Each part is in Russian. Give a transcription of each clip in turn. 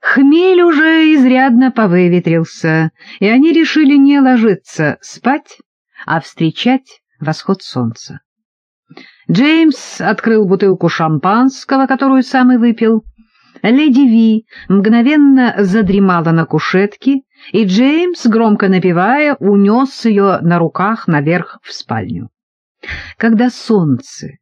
Хмель уже изрядно повыветрился, и они решили не ложиться спать, а встречать восход солнца. Джеймс открыл бутылку шампанского, которую сам и выпил. Леди Ви мгновенно задремала на кушетке, и Джеймс, громко напевая, унес ее на руках наверх в спальню. Когда солнце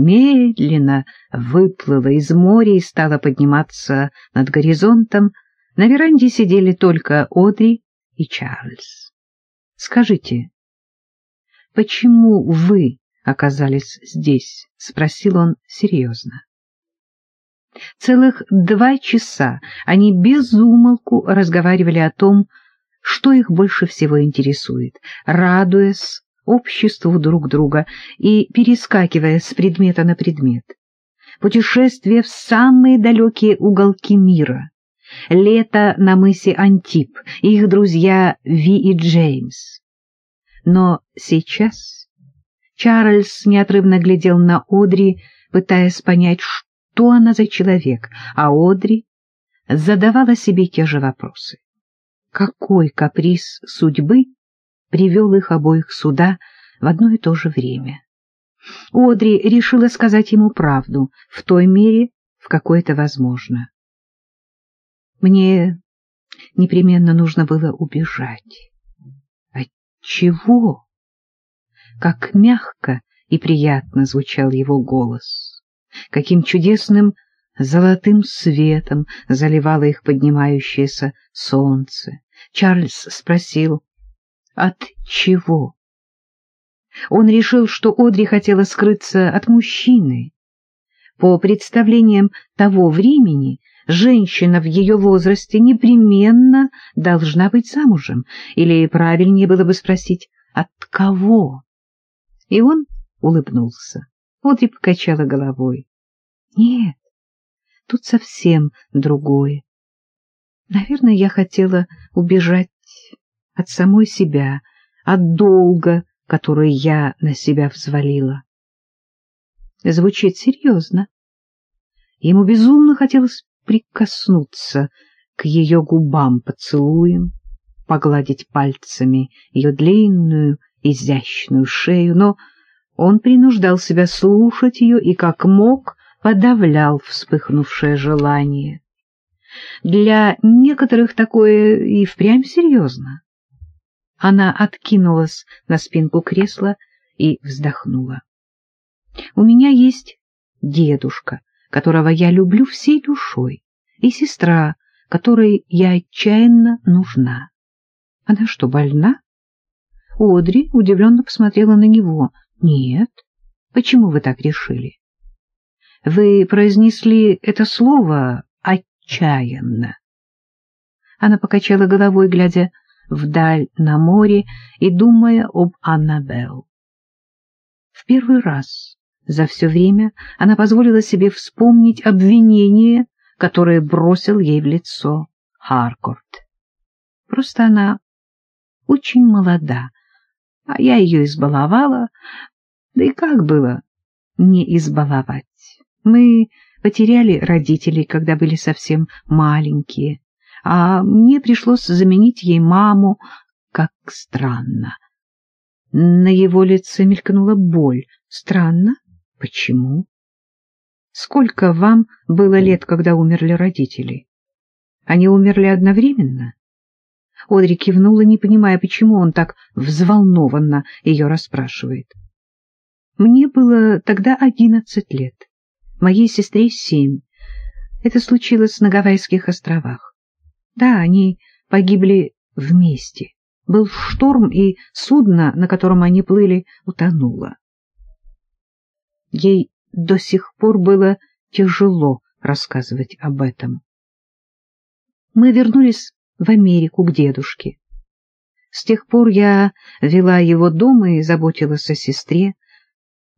медленно выплыло из моря и стало подниматься над горизонтом, на веранде сидели только Одри и Чарльз. — Скажите, почему вы оказались здесь? — спросил он серьезно. Целых два часа они без умолку разговаривали о том, что их больше всего интересует, радуясь обществу друг друга и перескакивая с предмета на предмет. Путешествие в самые далекие уголки мира, лето на мысе Антип, их друзья Ви и Джеймс. Но сейчас Чарльз неотрывно глядел на Одри, пытаясь понять, что она за человек, а Одри задавала себе те же вопросы. Какой каприз судьбы привел их обоих сюда в одно и то же время. Одри решила сказать ему правду в той мере, в какой это возможно. Мне непременно нужно было убежать. От чего? Как мягко и приятно звучал его голос. Каким чудесным золотым светом заливало их поднимающееся солнце. Чарльз спросил, от чего? Он решил, что Одри хотела скрыться от мужчины. По представлениям того времени, женщина в ее возрасте непременно должна быть замужем, или правильнее было бы спросить, от кого? И он улыбнулся. Одри покачала головой. Нет, тут совсем другое. Наверное, я хотела убежать от самой себя, от долга, который я на себя взвалила. Звучит серьезно. Ему безумно хотелось прикоснуться к ее губам поцелуем, погладить пальцами ее длинную, изящную шею, но он принуждал себя слушать ее и, как мог, подавлял вспыхнувшее желание. Для некоторых такое и впрямь серьезно. Она откинулась на спинку кресла и вздохнула. — У меня есть дедушка, которого я люблю всей душой, и сестра, которой я отчаянно нужна. Она что, больна? Одри удивленно посмотрела на него. — Нет. Почему вы так решили? — Вы произнесли это слово «отчаянно». Она покачала головой, глядя вдаль на море и думая об Аннабелл. В первый раз за все время она позволила себе вспомнить обвинение, которое бросил ей в лицо Харкорт. Просто она очень молода, а я ее избаловала, да и как было не избаловать? Мы потеряли родителей, когда были совсем маленькие, а мне пришлось заменить ей маму. Как странно. На его лице мелькнула боль. Странно? Почему? Сколько вам было лет, когда умерли родители? Они умерли одновременно? Одри кивнула, не понимая, почему он так взволнованно ее расспрашивает. Мне было тогда одиннадцать лет, моей сестре семь. Это случилось на Гавайских островах. Да, они погибли вместе. Был шторм, и судно, на котором они плыли, утонуло. Ей до сих пор было тяжело рассказывать об этом. Мы вернулись в Америку к дедушке. С тех пор я вела его дома и заботилась о сестре.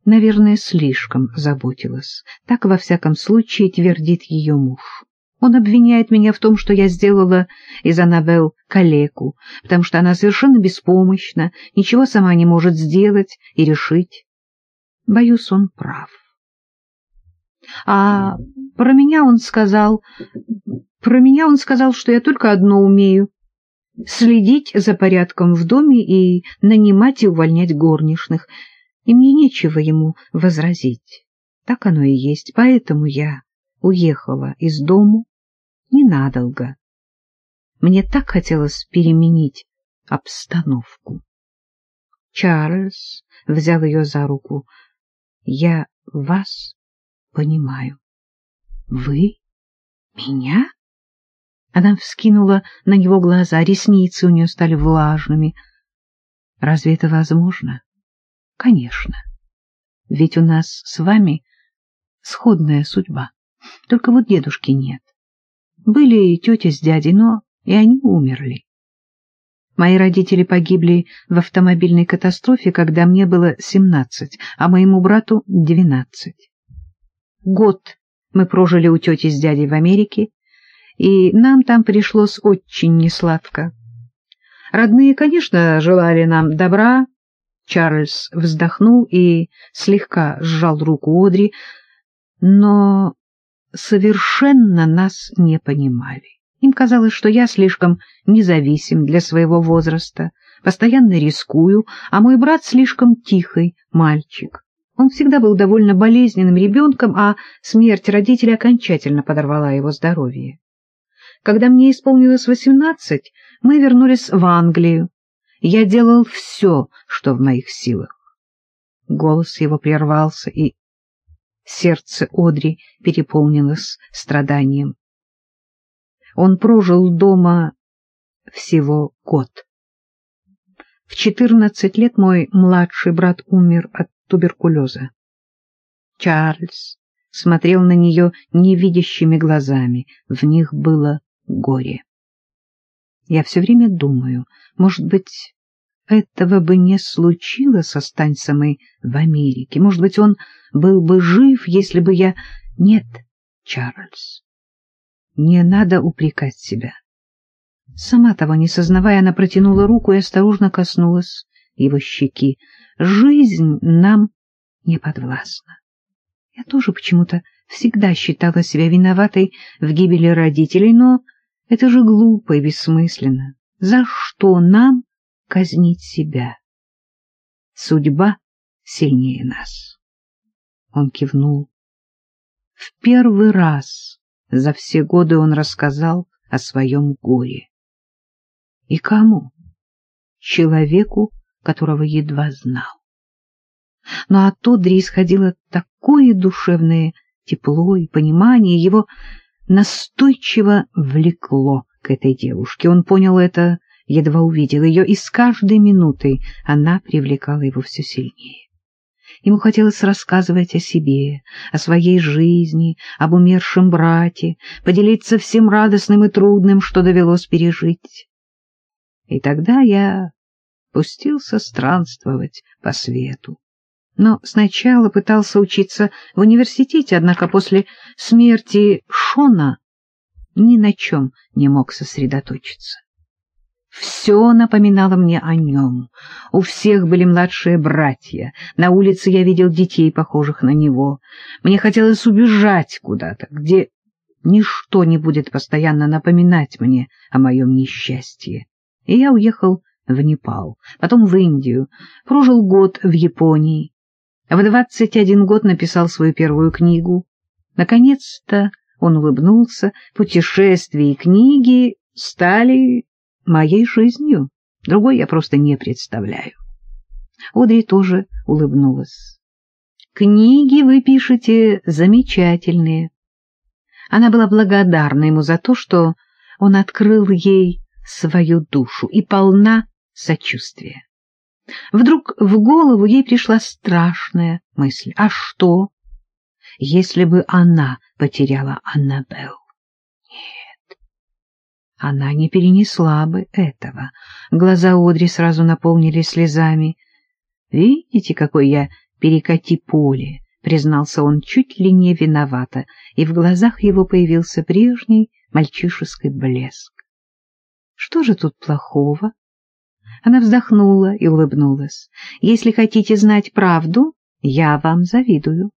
Наверное, слишком заботилась. Так, во всяком случае, твердит ее муж. Он обвиняет меня в том, что я сделала из Аннабелл калеку, потому что она совершенно беспомощна, ничего сама не может сделать и решить. Боюсь, он прав. А про меня он сказал, Про меня он сказал, что я только одно умею — следить за порядком в доме и нанимать и увольнять горничных, и мне нечего ему возразить. Так оно и есть, поэтому я уехала из дому ненадолго. Мне так хотелось переменить обстановку. Чарльз взял ее за руку. — Я вас понимаю. — Вы? Меня? Она вскинула на него глаза, ресницы у нее стали влажными. — Разве это возможно? — Конечно. Ведь у нас с вами сходная судьба. Только вот дедушки нет. Были тетя с дядей, но и они умерли. Мои родители погибли в автомобильной катастрофе, когда мне было семнадцать, а моему брату двенадцать. Год мы прожили у тети с дядей в Америке, и нам там пришлось очень несладко. Родные, конечно, желали нам добра. Чарльз вздохнул и слегка сжал руку Одри, но совершенно нас не понимали. Им казалось, что я слишком независим для своего возраста, постоянно рискую, а мой брат слишком тихий мальчик. Он всегда был довольно болезненным ребенком, а смерть родителей окончательно подорвала его здоровье. Когда мне исполнилось восемнадцать, мы вернулись в Англию. Я делал все, что в моих силах. Голос его прервался, и сердце Одри переполнилось страданием. Он прожил дома всего год. В четырнадцать лет мой младший брат умер от туберкулеза. Чарльз смотрел на нее невидящими глазами, в них было горе. Я все время думаю, может быть, этого бы не случилось, останься мы в Америке. Может быть, он был бы жив, если бы я... Нет, Чарльз, не надо упрекать себя. Сама того не сознавая, она протянула руку и осторожно коснулась его щеки. Жизнь нам не подвластна. Я тоже почему-то всегда считала себя виноватой в гибели родителей, но это же глупо и бессмысленно. За что нам казнить себя? Судьба сильнее нас. Он кивнул. В первый раз за все годы он рассказал о своем горе. И кому? Человеку, которого едва знал. Но от Тодри исходило такое душевное тепло и понимание, его настойчиво влекло к этой девушке. Он понял это, едва увидел ее, и с каждой минутой она привлекала его все сильнее. Ему хотелось рассказывать о себе, о своей жизни, об умершем брате, поделиться всем радостным и трудным, что довелось пережить. И тогда я пустился странствовать по свету. Но сначала пытался учиться в университете, однако после смерти Шона ни на чем не мог сосредоточиться. Все напоминало мне о нем. У всех были младшие братья. На улице я видел детей, похожих на него. Мне хотелось убежать куда-то, где ничто не будет постоянно напоминать мне о моем несчастье. И я уехал в Непал, потом в Индию, прожил год в Японии. В двадцать один год написал свою первую книгу. Наконец-то он улыбнулся, путешествия и книги стали моей жизнью. Другой я просто не представляю. Одри тоже улыбнулась. Книги вы пишете замечательные. Она была благодарна ему за то, что он открыл ей свою душу и полна сочувствия. Вдруг в голову ей пришла страшная мысль. А что, если бы она потеряла Аннабелл? Она не перенесла бы этого. Глаза Одри сразу наполнились слезами. «Видите, какой я перекати поле!» — признался он чуть ли не виновато, и в глазах его появился прежний мальчишеский блеск. «Что же тут плохого?» Она вздохнула и улыбнулась. «Если хотите знать правду, я вам завидую.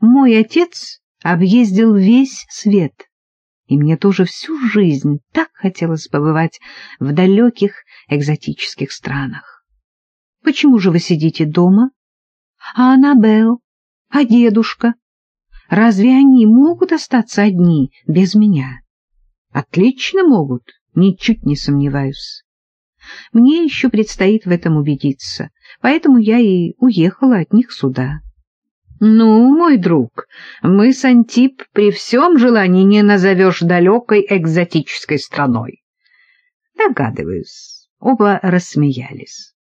Мой отец объездил весь свет» и мне тоже всю жизнь так хотелось побывать в далеких экзотических странах. Почему же вы сидите дома? А Аннабелл? А дедушка? Разве они могут остаться одни без меня? Отлично могут, ничуть не сомневаюсь. Мне еще предстоит в этом убедиться, поэтому я и уехала от них сюда. Ну, мой друг, мы с Антип при всем желании не назовешь далекой экзотической страной. Догадываюсь, оба рассмеялись.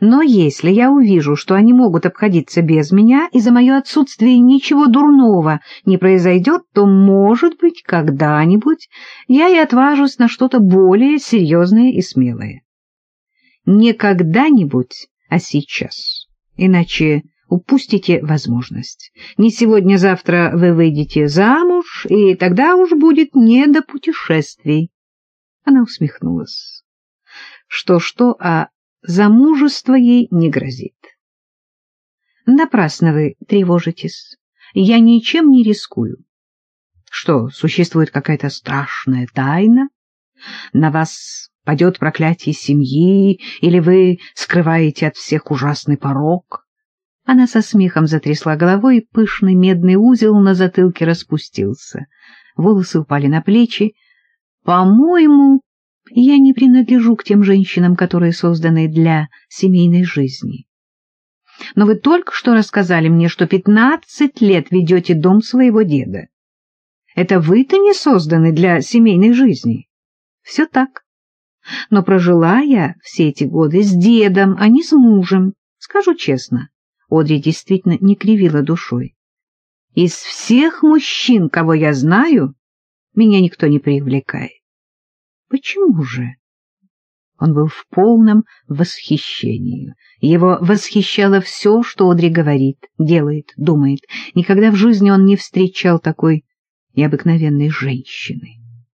Но если я увижу, что они могут обходиться без меня, и за мое отсутствие ничего дурного не произойдет, то, может быть, когда-нибудь я и отважусь на что-то более серьезное и смелое. Не когда-нибудь, а сейчас. Иначе упустите возможность. Не сегодня-завтра вы выйдете замуж, и тогда уж будет не до путешествий. Она усмехнулась. Что-что, а замужество ей не грозит. Напрасно вы тревожитесь. Я ничем не рискую. Что, существует какая-то страшная тайна? На вас падет проклятие семьи, или вы скрываете от всех ужасный порог? Она со смехом затрясла головой, и пышный медный узел на затылке распустился. Волосы упали на плечи. По-моему, я не принадлежу к тем женщинам, которые созданы для семейной жизни. Но вы только что рассказали мне, что пятнадцать лет ведете дом своего деда. Это вы-то не созданы для семейной жизни. Все так. Но прожила я все эти годы с дедом, а не с мужем. Скажу честно, Одри действительно не кривила душой. Из всех мужчин, кого я знаю, меня никто не привлекает. Почему же? Он был в полном восхищении. Его восхищало все, что Одри говорит, делает, думает. Никогда в жизни он не встречал такой необыкновенной женщины.